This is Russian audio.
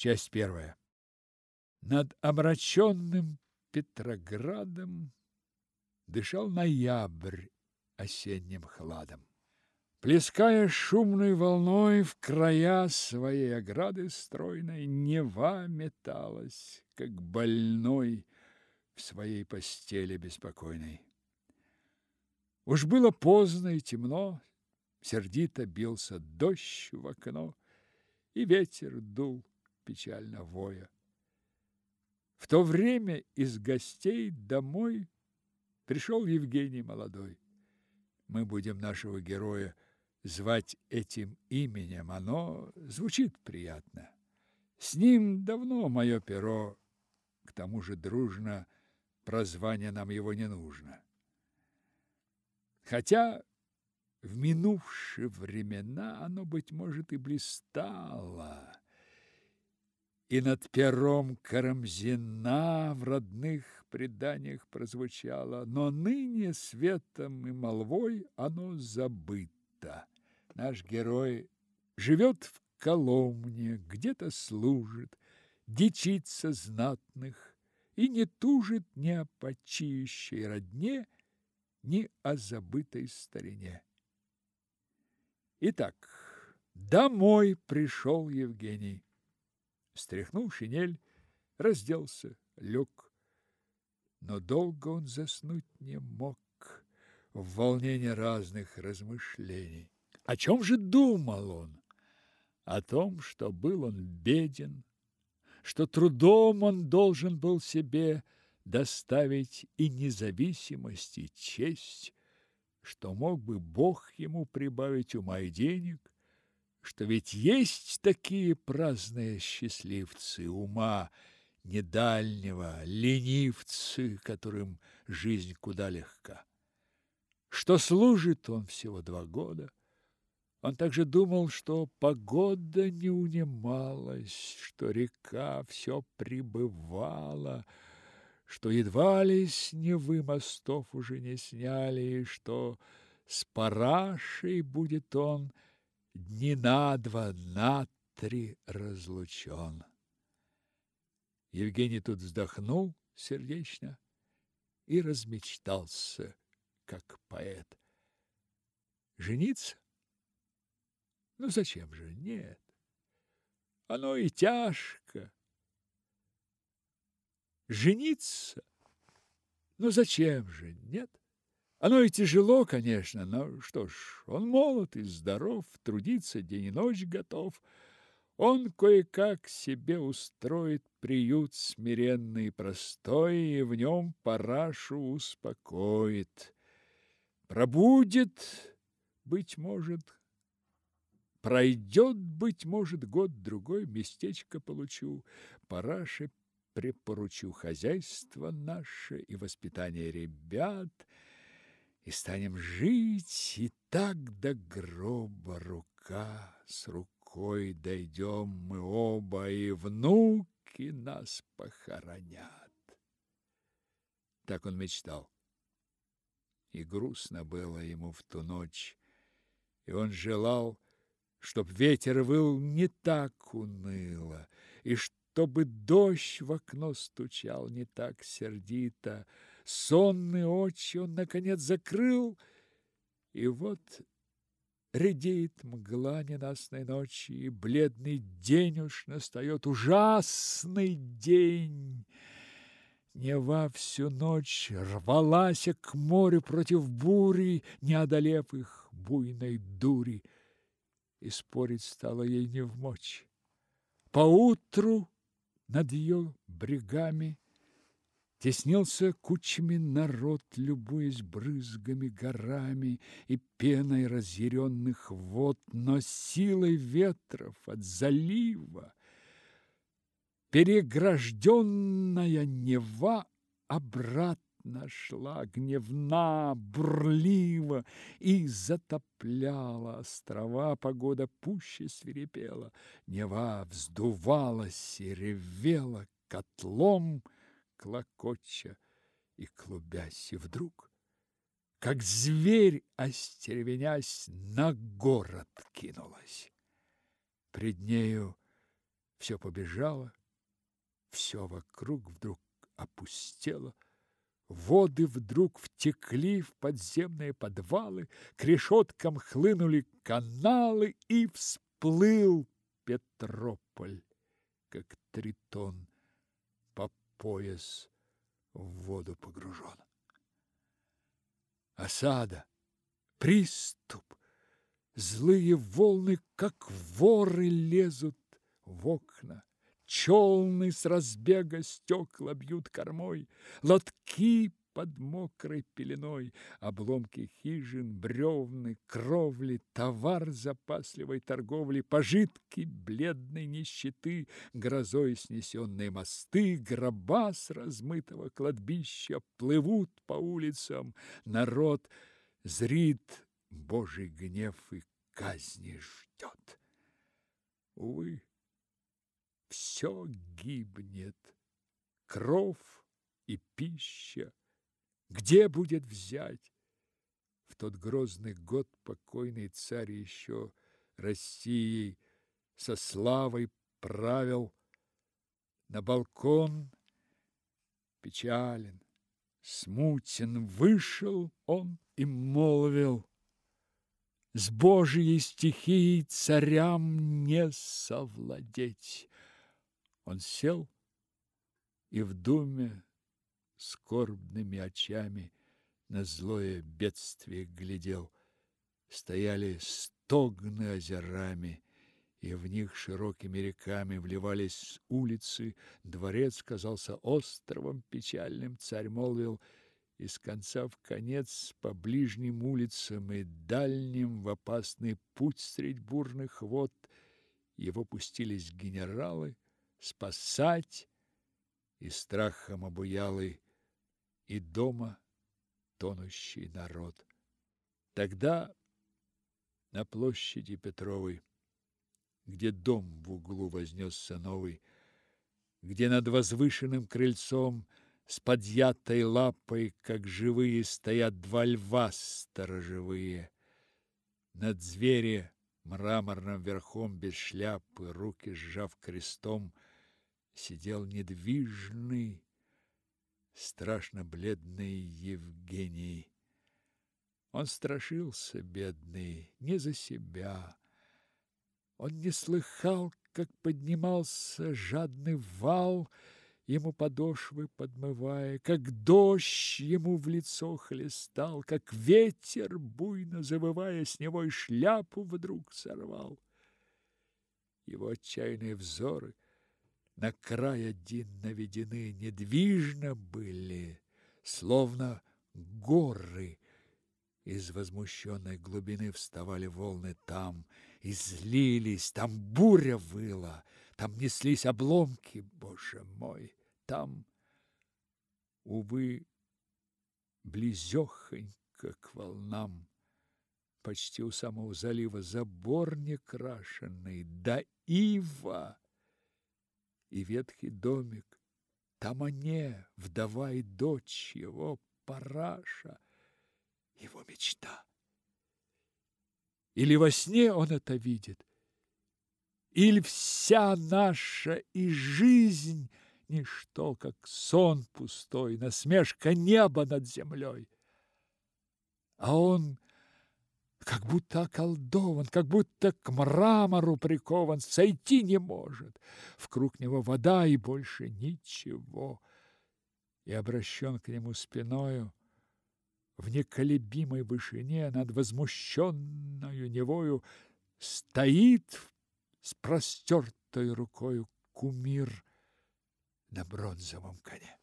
Часть первая. Над омраченным Петроградом дышал ноябрь осенним хладом. Плеская шумной волной в края своей ограды стройной, Нева металась, как больной в своей постели беспокойной. Уж было поздно и темно, сердито бился дождь в окно, и ветер дул печально воя. В то время из гостей домой пришел Евгений молодой. Мы будем нашего героя звать этим именем, оно звучит приятно. С ним давно мое перо, к тому же дружно, прозвание нам его не нужно. Хотя в минувшие времена оно, быть может, и блистало, и над пером Карамзина в родных преданиях прозвучало, но ныне светом и молвой оно забыто. Наш герой живет в Коломне, где-то служит, дичится знатных и не тужит ни о почиющей родне, ни о забытой старине. Итак, домой пришел Евгений. Стряхнул шинель, разделся, лег. Но долго он заснуть не мог в волнении разных размышлений. О чем же думал он? О том, что был он беден, что трудом он должен был себе доставить и независимость, и честь, что мог бы Бог ему прибавить ума и денег, что ведь есть такие праздные счастливцы ума недальнего, ленивцы, которым жизнь куда легка. Что служит он всего два года. Он также думал, что погода не унималась, что река все прибывала, что едва ли с Невы мостов уже не сняли, и что с парашей будет он – дни на два, на три разлучен. Евгений тут вздохнул сердечно и размечтался, как поэт. Жениться? Ну зачем же? Нет. Оно и тяжко. Жениться? Ну зачем же? Нет. Оно и тяжело, конечно, но что ж, он молод и здоров, трудиться день и ночь готов. Он кое-как себе устроит приют смиренный и простой, и в нем парашу успокоит. Пробудет, быть может, пройдет, быть может, год-другой, местечко получу, параше препоручу хозяйство наше и воспитание ребят — и станем жить, и так до гроба рука с рукой дойдем мы оба, и внуки нас похоронят. Так он мечтал. И грустно было ему в ту ночь, и он желал, чтоб ветер выл не так уныло, и чтобы дождь в окно стучал не так сердито, Сонные очи он, наконец, закрыл, и вот редеет мгла ненастной ночи, и бледный день уж настает, ужасный день. Нева всю ночь рвалась к морю против бури, не одолев их буйной дури, и спорить стало ей не в мочь. Поутру над ее брегами Теснился кучами народ, любуясь брызгами, горами и пеной разъяренных вод, но силой ветров от залива перегражденная Нева обратно шла гневна, бурлива и затопляла острова. Погода пуще свирепела, Нева вздувалась и ревела котлом, клокоча и клубясь, и вдруг, как зверь, остервенясь, на город кинулась. Пред нею Все побежало, все вокруг вдруг опустело. Воды вдруг втекли в подземные подвалы, к решеткам хлынули каналы, и всплыл Петрополь, как тритон пояс в воду погружен. Осада, приступ, злые волны, как воры, лезут в окна. Челны с разбега стекла бьют кормой, лотки под мокрой пеленой, обломки хижин, бревны, кровли, товар запасливой торговли, пожитки бледной нищеты, грозой снесенные мосты, гроба с размытого кладбища плывут по улицам, народ зрит Божий гнев и казни ждет. Увы, все гибнет. Кров и пища. Где будет взять? В тот грозный год покойный царь еще Россией со славой правил. На балкон печален, смутен вышел он и молвил с Божьей стихией царям не совладеть. Он сел и в думе скорбными очами на злое бедствие глядел. Стояли стогны озерами, и в них широкими реками вливались улицы. Дворец казался островом печальным. Царь молвил из конца в конец по ближним улицам и дальним в опасный путь средь бурных вод. Его пустились генералы, спасать, и страхом обуялый, и дома тонущий народ. Тогда на площади Петровой, где дом в углу вознесся новый, где над возвышенным крыльцом с подъятой лапой, как живые, стоят два льва сторожевые. Над звере мраморным верхом без шляпы, руки сжав крестом, сидел недвижный, страшно бледный Евгений. Он страшился, бедный, не за себя. Он не слыхал, как поднимался жадный вал, ему подошвы подмывая, как дождь ему в лицо хлестал, как ветер, буйно завывая, с него и шляпу вдруг сорвал. Его отчаянные взоры — на край один наведены, недвижно были, словно горы. Из возмущенной глубины вставали волны там, и злились, там буря выла, там неслись обломки, боже мой, там, увы, близехонько к волнам, почти у самого залива забор не крашеный, да ива и ветхий домик. Там они, вдова и дочь его, Параша, его мечта. Или во сне он это видит, или вся наша и жизнь ничто, как сон пустой, насмешка неба над землей. А он как будто околдован, как будто к мрамору прикован, сойти не может. В круг него вода и больше ничего. И обращен к нему спиною, в неколебимой вышине над возмущенную невою стоит с простертой рукою кумир на бронзовом коне.